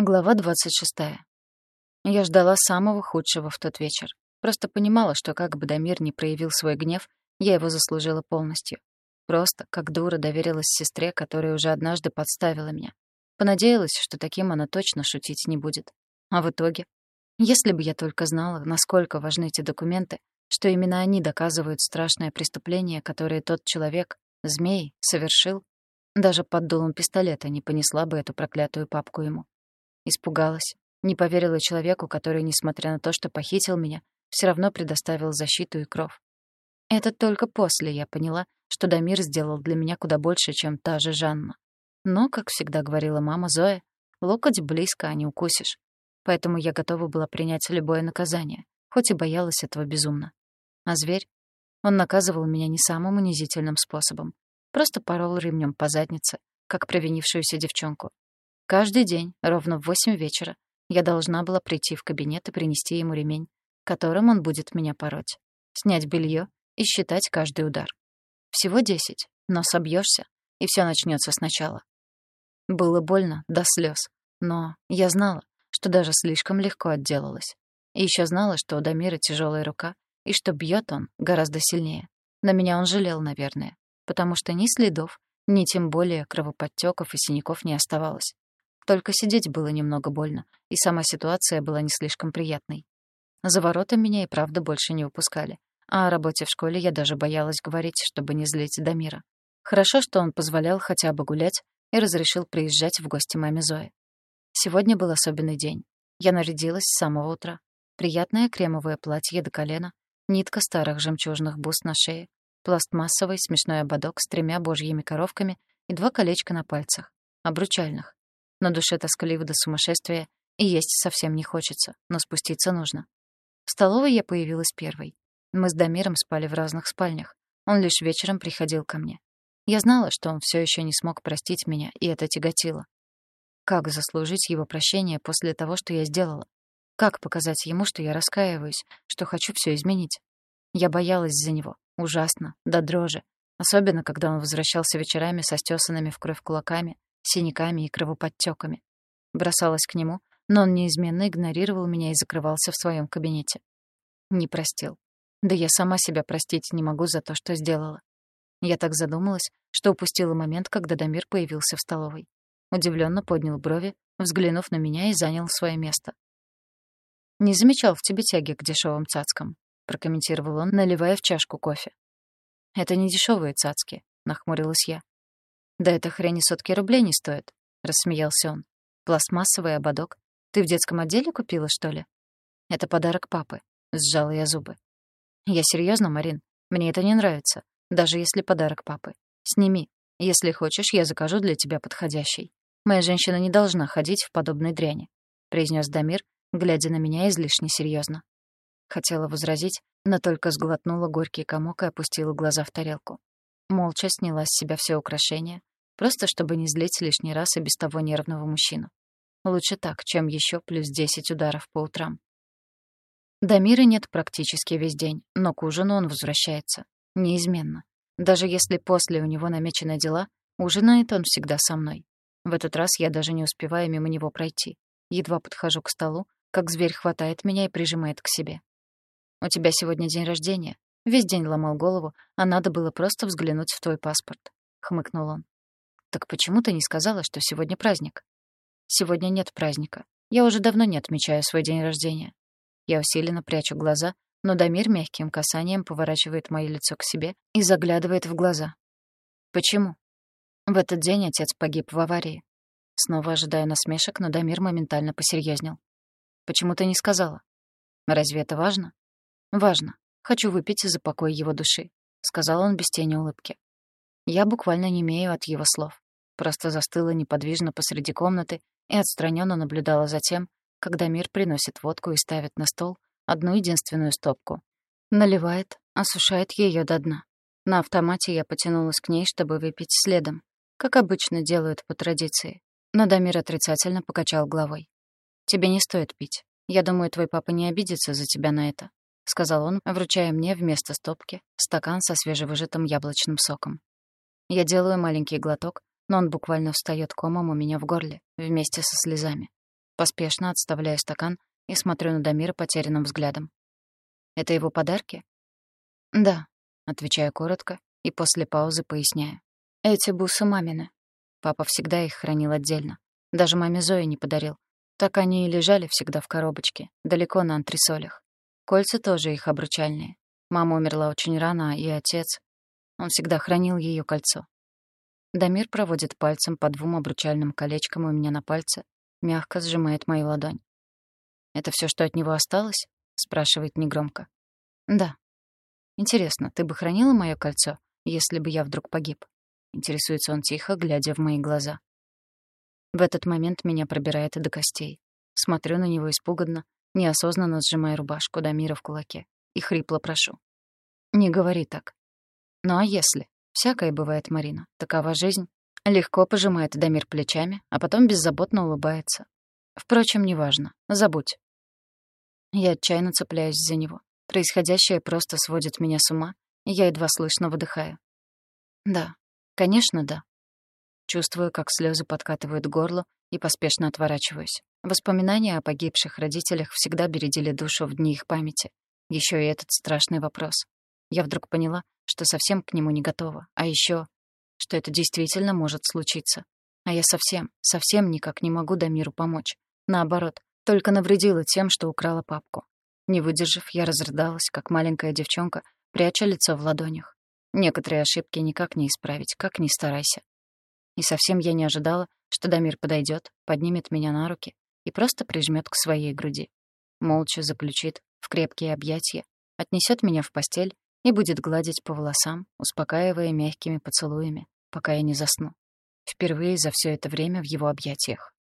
Глава 26. Я ждала самого худшего в тот вечер. Просто понимала, что как бы Дамир не проявил свой гнев, я его заслужила полностью. Просто, как дура, доверилась сестре, которая уже однажды подставила меня. Понадеялась, что таким она точно шутить не будет. А в итоге? Если бы я только знала, насколько важны эти документы, что именно они доказывают страшное преступление, которое тот человек, змей, совершил, даже под дулом пистолета не понесла бы эту проклятую папку ему. Испугалась. Не поверила человеку, который, несмотря на то, что похитил меня, все равно предоставил защиту и кров. Это только после я поняла, что Дамир сделал для меня куда больше, чем та же Жанна. Но, как всегда говорила мама Зоя, локоть близко, а не укусишь. Поэтому я готова была принять любое наказание, хоть и боялась этого безумно. А зверь? Он наказывал меня не самым унизительным способом. Просто порол ремнем по заднице, как провинившуюся девчонку. Каждый день, ровно в восемь вечера, я должна была прийти в кабинет и принести ему ремень, которым он будет меня пороть, снять белье и считать каждый удар. Всего десять, но собьешься, и все начнется сначала. Было больно до слез, но я знала, что даже слишком легко отделалась. И еще знала, что у Дамира тяжелая рука, и что бьет он гораздо сильнее. На меня он жалел, наверное потому что ни следов, ни тем более кровоподтёков и синяков не оставалось. Только сидеть было немного больно, и сама ситуация была не слишком приятной. За воротом меня и правда больше не выпускали, а о работе в школе я даже боялась говорить, чтобы не злить Дамира. Хорошо, что он позволял хотя бы гулять и разрешил приезжать в гости маме Зои. Сегодня был особенный день. Я нарядилась с самого утра. Приятное кремовое платье до колена, нитка старых жемчужных бус на шее, пластмассовый смешной ободок с тремя божьими коровками и два колечка на пальцах, обручальных. На душе тоскливо до сумасшествия, и есть совсем не хочется, но спуститься нужно. В столовой я появилась первой. Мы с Дамиром спали в разных спальнях. Он лишь вечером приходил ко мне. Я знала, что он все еще не смог простить меня, и это тяготило. Как заслужить его прощение после того, что я сделала? Как показать ему, что я раскаиваюсь, что хочу все изменить? Я боялась за него, Ужасно, до дрожи. Особенно, когда он возвращался вечерами со стесанными в кровь кулаками, синяками и кровоподтёками. Бросалась к нему, но он неизменно игнорировал меня и закрывался в своем кабинете. Не простил. Да я сама себя простить не могу за то, что сделала. Я так задумалась, что упустила момент, когда Дамир появился в столовой. Удивленно поднял брови, взглянув на меня и занял свое место. «Не замечал в тебе тяги к дешевым цацкам», прокомментировал он, наливая в чашку кофе. «Это не дешевые цацки», — нахмурилась я. «Да эта хрень и сотки рублей не стоит», — рассмеялся он. «Пластмассовый ободок. Ты в детском отделе купила, что ли?» «Это подарок папы», — сжала я зубы. «Я серьезно, Марин. Мне это не нравится, даже если подарок папы. Сними. Если хочешь, я закажу для тебя подходящий. Моя женщина не должна ходить в подобной дряни», — произнес Дамир, глядя на меня излишне серьезно. Хотела возразить, но только сглотнула горький комок и опустила глаза в тарелку. Молча сняла с себя все украшения, просто чтобы не злить лишний раз и без того нервного мужчину. Лучше так, чем еще плюс десять ударов по утрам. Дамира нет практически весь день, но к ужину он возвращается. Неизменно. Даже если после у него намечены дела, ужинает он всегда со мной. В этот раз я даже не успеваю мимо него пройти. Едва подхожу к столу, как зверь хватает меня и прижимает к себе. У тебя сегодня день рождения. Весь день ломал голову, а надо было просто взглянуть в твой паспорт», — хмыкнул он. «Так почему ты не сказала, что сегодня праздник?» «Сегодня нет праздника. Я уже давно не отмечаю свой день рождения». Я усиленно прячу глаза, но Дамир мягким касанием поворачивает мое лицо к себе и заглядывает в глаза. «Почему?» В этот день отец погиб в аварии. Снова ожидаю насмешек, но Дамир моментально посерьезнел. «Почему ты не сказала?» «Разве это важно?» «Важно. Хочу выпить за покой его души», — сказал он без тени улыбки. Я буквально не имею от его слов. Просто застыла неподвижно посреди комнаты и отстраненно наблюдала за тем, когда мир приносит водку и ставит на стол одну единственную стопку. Наливает, осушает ее до дна. На автомате я потянулась к ней, чтобы выпить следом, как обычно делают по традиции. Но Дамир отрицательно покачал головой. «Тебе не стоит пить. Я думаю, твой папа не обидится за тебя на это сказал он, вручая мне вместо стопки стакан со свежевыжатым яблочным соком. Я делаю маленький глоток, но он буквально встаёт комом у меня в горле, вместе со слезами. Поспешно отставляю стакан и смотрю на Дамира потерянным взглядом. «Это его подарки?» «Да», — отвечаю коротко и после паузы поясняю. «Эти бусы мамины. Папа всегда их хранил отдельно. Даже маме Зои не подарил. Так они и лежали всегда в коробочке, далеко на антресолях. Кольца тоже их обручальные. Мама умерла очень рано, и отец... Он всегда хранил ее кольцо. Дамир проводит пальцем по двум обручальным колечкам у меня на пальце, мягко сжимает мою ладонь. «Это все, что от него осталось?» — спрашивает негромко. «Да». «Интересно, ты бы хранила мое кольцо, если бы я вдруг погиб?» Интересуется он тихо, глядя в мои глаза. В этот момент меня пробирает до костей. Смотрю на него испуганно, неосознанно сжимая рубашку Дамира в кулаке, и хрипло прошу. «Не говори так». «Ну а если?» Всякое бывает, Марина. Такова жизнь. Легко пожимает Дамир плечами, а потом беззаботно улыбается. Впрочем, неважно. Забудь. Я отчаянно цепляюсь за него. Происходящее просто сводит меня с ума, и я едва слышно выдыхаю. Да, конечно, да. Чувствую, как слезы подкатывают горло, и поспешно отворачиваюсь. Воспоминания о погибших родителях всегда бередили душу в дни их памяти. Еще и этот страшный вопрос. Я вдруг поняла, что совсем к нему не готова, а еще, что это действительно может случиться. А я совсем, совсем никак не могу Дамиру помочь. Наоборот, только навредила тем, что украла папку. Не выдержав, я разрыдалась, как маленькая девчонка, пряча лицо в ладонях. Некоторые ошибки никак не исправить, как ни старайся. И совсем я не ожидала, что Дамир подойдет, поднимет меня на руки и просто прижмет к своей груди. Молча заключит в крепкие объятия, отнесет меня в постель и будет гладить по волосам, успокаивая мягкими поцелуями, пока я не засну. Впервые за все это время в его объятиях.